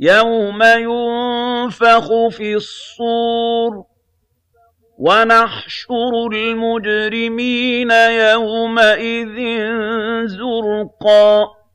يَوْمَ يُنفَخُ فِي الصُّورِ وَنَحْشُرُ الْمُجْرِمِينَ يَوْمَئِذٍ زُرْقًا